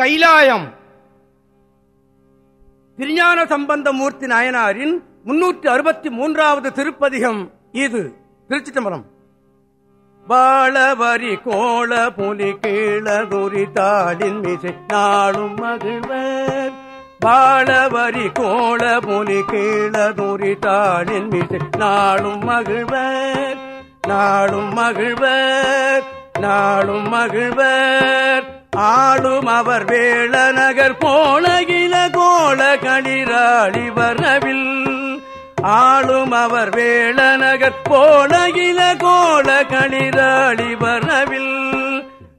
கைலாயம். திருஞான சம்பந்தமூர்த்தி நாயனாரின் முன்னூற்றி அறுபத்தி மூன்றாவது திருப்பதிகம் இது. திருச்சி தம்பரம் வாழவரி கோள புலி கீழ தாளின் மிசை நாளும் மகிழ்வர். பாளவரி கோள புலி கீழ தாளின் மிசை நாளும் மகிழ்வர். நாளும் மகிழ்வர். நாளும் மகிழ்வர். ஆளும் அவர் வேள நகர் கோளகில கோல களிராளி வரவில் ஆளும் அவர் வேள நகர் கோளகில கோல களிராளி வரவில்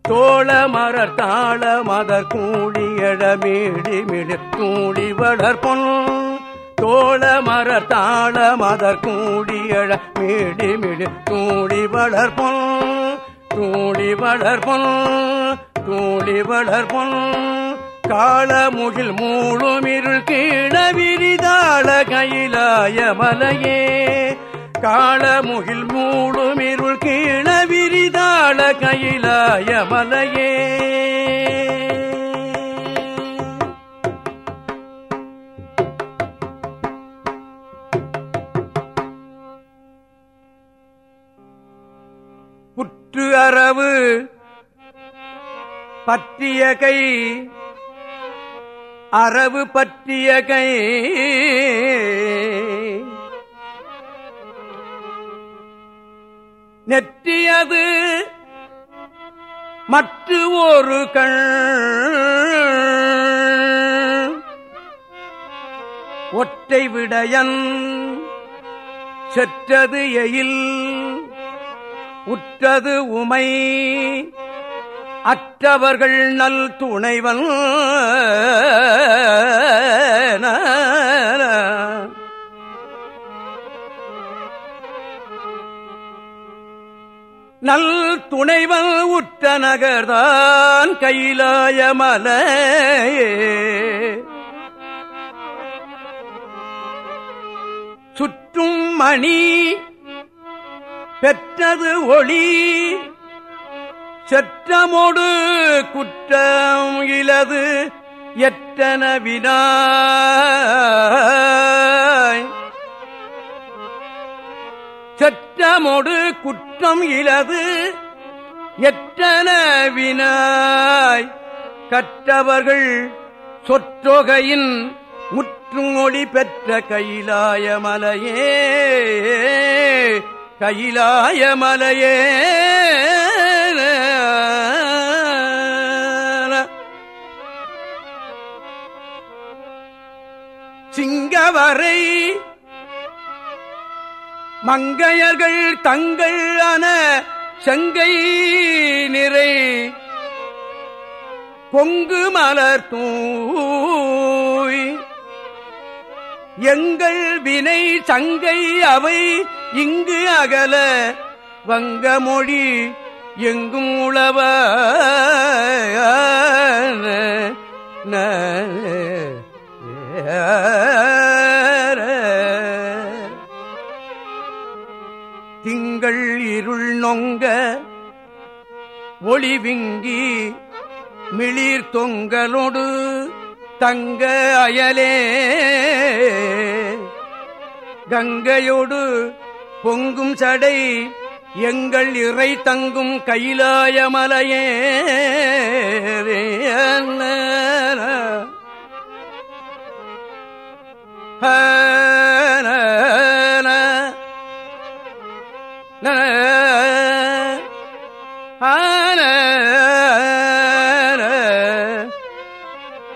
தோள மரர் தாள மதர் கூடியட மேடி கூடி வளர்பொன் தோள மரர் தாள மதர் கூடியட மேடி மிடு கூடி வளர்பொன் தூளி வளர்பொன் கூலி வளர்பொன் காளமுகில் மூழும் இருள் கீழ விரிதாள கையிலாய மலையே. காலமுகில் மூழுமிருள் கீழ விரிதாள கையிலாய மலையே. புற்று அரவு பற்றிய கை அரவு பற்றிய கை. நெற்றியது மற்ற ஒரு கண். ஒற்றை விடயன் செற்றது எயில் உற்றது உமை. அற்றவர்கள் நல் துணைவன். நல் துணைவன் உற்ற நகர்தான் கைலாயமல சுற்றும் மணி பெற்றது ஒளி செற்றமோடு குற்றம் இலது எட்டன வினாய் செற்றமோடு குற்றம் இலது எட்டன வினாய் கற்றவர்கள் சொற்றொகையின் முற்றும் பெற்ற கைலாய மலையே கைலாய மலையே. மங்கையவரை மங்கையர்கள் தங்கள் அன செங்கை நிறை பொங்கு மலர் தூய். எங்கள் வினை சங்கை அவை இங்கு அகல வங்க மொழி எங்கும் உளவ திங்கள் இருள் நொங்க ஒளிவிங்கி மிளிர் தொங்கலோடு தங்க அயலே. கங்கையோடு பொங்கும் சடை எங்கள் இறை தங்கும் கைலாயமலையே ஹ.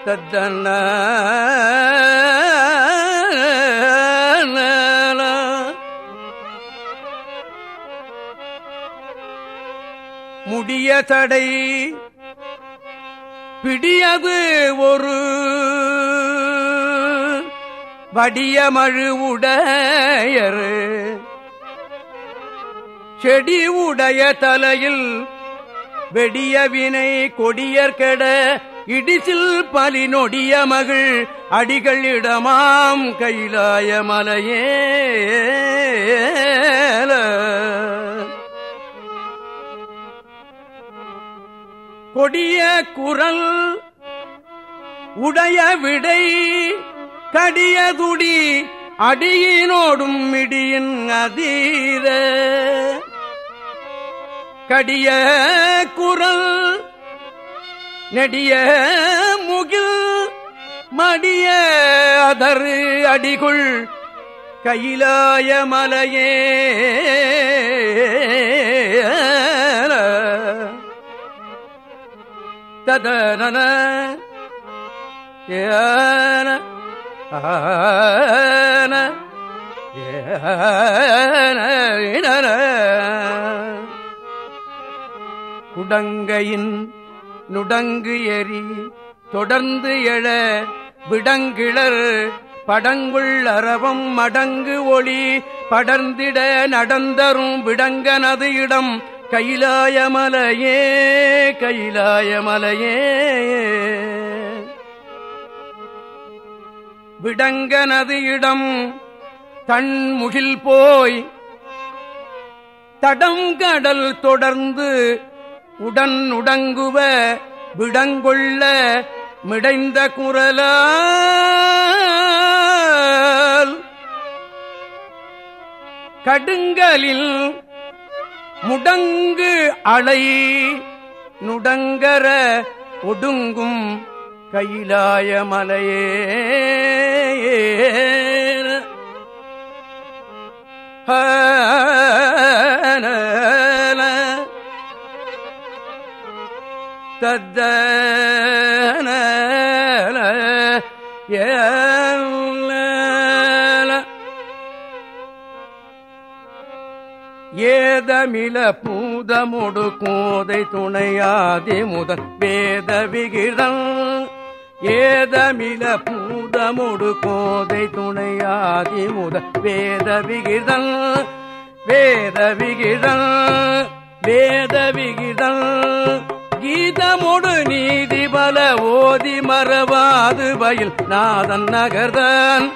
தத்தன்ன முடிய தடை பிடியது ஒரு வடிய மழு உடையரு. செடி உடைய தலையில் வெடிய வினை கொடியர் கெட இடிசில் பலி நொடிய மகள் அடிகளிடமாம் கைலாய மலையே கொடிய குரல் உடைய விடை கடியதுடி அடியினோடும் மிடியின் அதீர கடிய குரல் நெடிய முகில் மடிய அதரு அடிகுள் கையிலாய மலையே. ததன ஏன ஏன ஏன குடங்கையின் நுடங்கு எரி தொடர்ந்து எழ விடங்கிளர் படங்குள் அரவம் மடங்கு ஒளி படர்ந்திட நடந்தரும் விடங்கனது இடம் கைலாயமலையே கைலாயமலையே விடங்கனது இடம் தன்முகில் போய் தடங்கடல் தொடர்ந்து உடன் உடங்குவ விடங்கொள்ள மிடைந்த குரலால் கடுங்கலில் முடங்கு அலை நுடங்கர ஒடுங்கும் கைலாய மலையே. தத்தன ஏதமில பூதமுடு கோதை துணையாதி முதல் வேத விகிதம். ஏதமில பூதமுடு கோதை துணையாதி முதல் வேத விகிதம். வேத விகிதம் வேத விகிதம். கீதமொடு நீதி பல ஓதி மறவாது பயில் நாதன் நகர்தான்.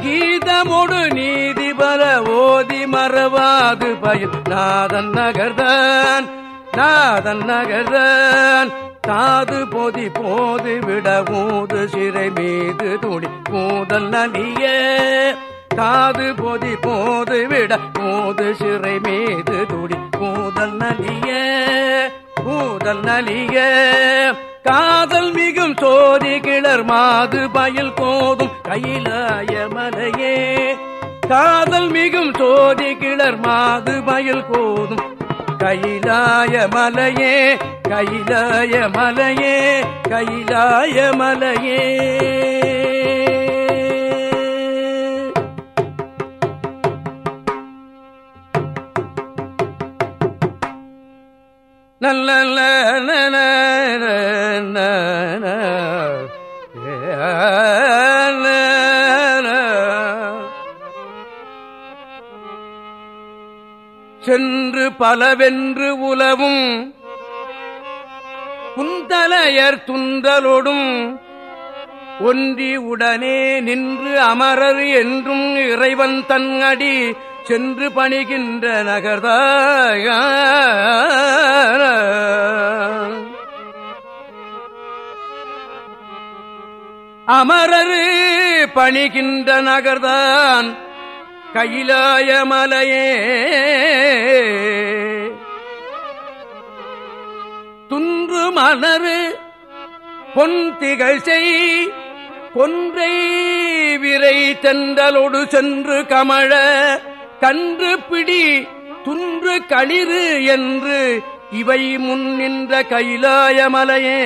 கீதமொடு நீதி பல ஓதி மறவாது பயில் நாதன் நகர்தான். நாதன் நகர்தான். தாது பொதி போது விட ஊது சிறை மீது துணி கூதல் நலிய. காது பொதி போது விட ஊது சிறை மீது துடி கூதல் நலிய. கூதல் நலிய காதல் மிகும் சோதி கிளர் மாது பயில் கோதும் கையிலாய மலையே. காதல் மிகும் சோதி கிளர் மாது பயில் கோதும் கையிலாய மலையே. கையிலாய மலையே கையிலாய மலையே. நல்ல சென்று பலவென்று உலவும் புந்தலையர் துந்தலோடும் ஒன்றி உடனே நின்று அமரர் என்றும் இறைவன் தன் அடி சென்று பணிகின்ற நகர்தாய அமரரு பணிகின்ற நகர்தான் கையிலாய மலையே. துன்று மலரு பொன் திகழ் கொன்றை விரை தென்றலொடு சென்று கமழ. கன்று பிடி துன்று களிறு என்று இவை முன் நின்ற கைலாயமலையே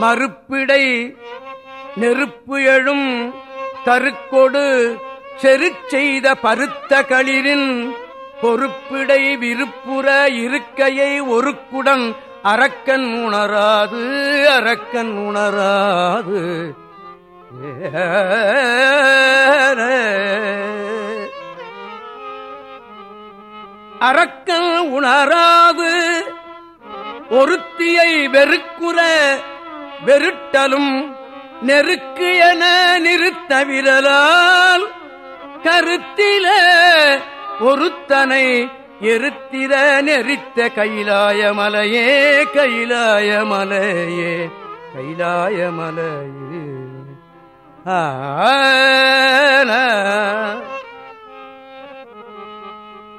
மறுப்பிடை நெருப்பு எழும் தருக்கொடு செருச் செய்த பருத்த களிரின் பொறுப்பிடை விருப்புற இருக்கையை ஒரு குடம் அரக்கன் உணராது அரக்கன் உணராது. அரக்கன் உணராது ஒருத்தியை வெறுக்குற வெருட்டலும் நெருக்கு என நிறுத்த விரலால் கருத்தில ஒருத்தனை எருத்திர நெறித்த கைலாய மலையே கைலாய மலையே கைலாய மலையே.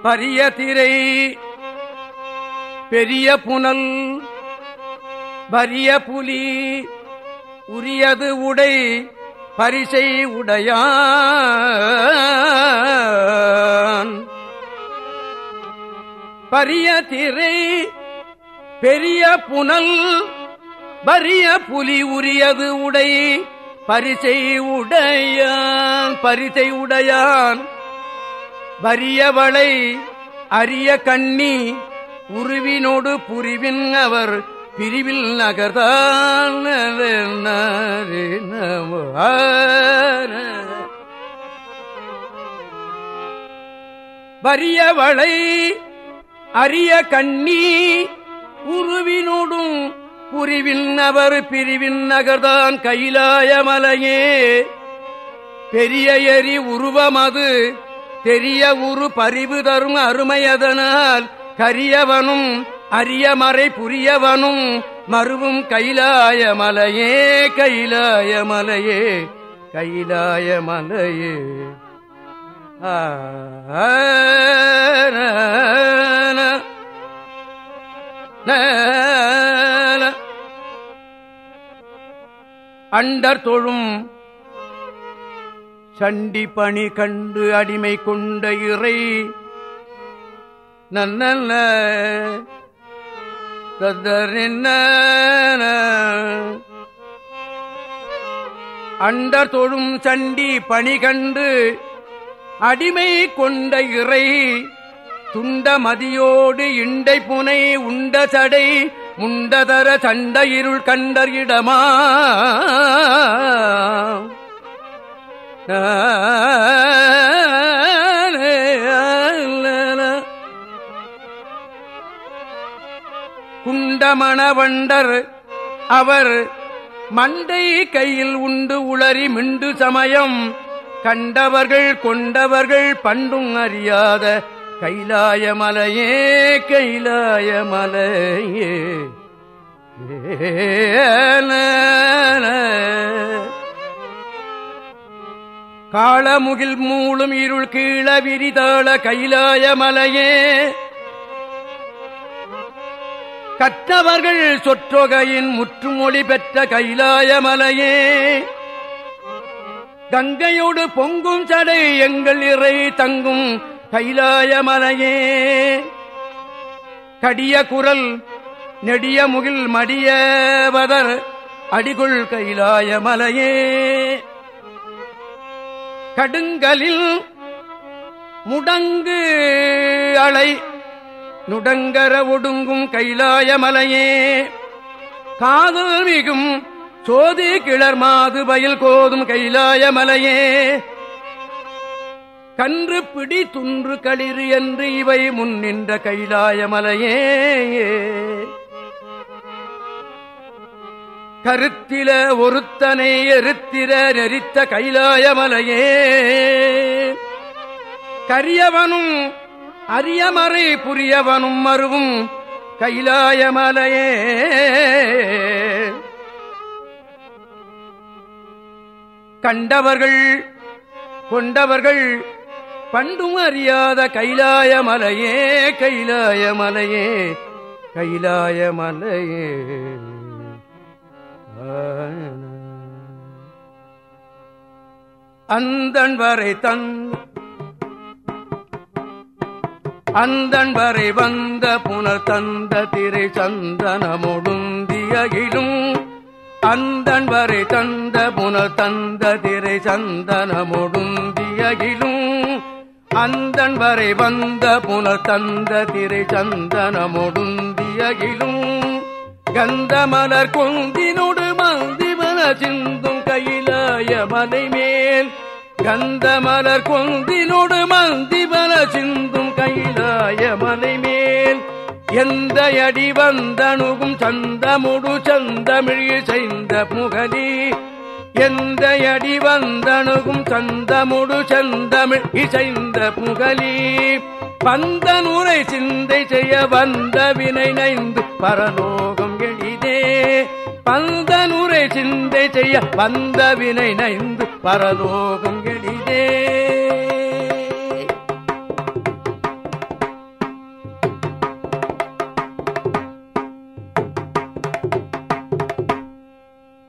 பரிய திரை பெரிய புனல் பரிய புலி உரியது உடை பரிசை உடையான். பரிய திரை பெரிய புனல் வரிய புலி உரியது உடை. பரிசை உடையான் பரிசை உடையான். வரியவளை அரிய கண்ணி உருவினோடு புரிவின் அவர். பிரிவில் நகர்தான் வரியவளை அரிய கண்ணி உருவினோடும் புரிவின் அவர் பிரிவின் நகர்தான் கைலாய மலையே. பெரிய எரி உருவமது தெரிய உரு பரிவு தரும் அருமையதனால் கரியவனும் அரியமறை புரியவனும் மறுவும் கைலாய மலையே கைலாய மலையே கைலாய மலையே. அண்டர் தொழும் சண்டி பணி கண்டு அடிமை கொண்ட இறை. நல்ல அண்டர் தொழும் சண்டி பணி கண்டு அடிமை கொண்ட இறை துண்ட மதியோடு இண்டை புனை உண்ட சடை முண்டதர சண்ட இருள் கண்டர் இடமா. ஆ. குண்டமணவண்டர் அவர் மண்டை கையில் உண்டு உளறி மிண்டு சமயம். கண்டவர்கள் கொண்டவர்கள் பண்டும் அறியாத கைலாய மலையே கைலாய மலையே. காளமுகில் மூளும் இருள் கீழ விரிதாள கைலாய மலையே. கற்றவர்கள் சொற்றொகையின் முற்றுமொழி பெற்ற கைலாய மலையே. கங்கையோடு பொங்கும் சடை எங்கள் இறை தங்கும் கைலாய மலையே. கடிய குரல் நெடிய முகில் மடியவதர் அடிகுள் கைலாயமலையே கடுங்கலில் முடங்கு அலை நுடங்கர ஒடுங்கும் கைலாய மலையே. காதல் மிகும் சோதி கிளர் மாது பயில் கோதும் கைலாய மலையே. கன்று பிடி துன்று களிறு என்று இவை முன்னின்ற கைலாய மலையே. கருத்தில ஒருத்தனை எருத்திர நெறித்த கைலாய மலையே. கரியவனும் அரியமறை புரியவனும் மருவும் கைலாயமலையே கண்டவர்கள் கொண்டவர்கள் பண்டும் அறியாத கைலாயமலையே கைலாயமலையே கைலாயமலையே அந்தன் வரை தன் அந்தன் வரை வந்த புனர் தந்த திரை சந்தனமுடுந்தியிலும் அந்தன் வரை தந்த புனர் தந்த திரை சந்தனமுடுந்தியிலும் அந்தன் வரை வந்த புனர் தந்த திரை சந்தனமுடுந்தியிலும் கந்தமலர் கொந்தினோடு மந்திமல சிந்தும் கையிலாய மலை மேல் கந்தமலர் கொந்தினோடு மந்திமல சிந்தும் கைலாய மலை மேல். எந்த அடி வந்தணுகும் சந்தமுடு சந்தமிழ் செய்த முகலி எந்த அடி வந்தணுகும் சந்தமுடு செந்தமிழ் இசைந்த புகலி பந்தனுரை சிந்தை செய்ய வந்த வினை நைந்து பரலோ பந்த நூரை சிந்தை செய்ய வந்த வினை நைந்து பரலோகம் எளிதே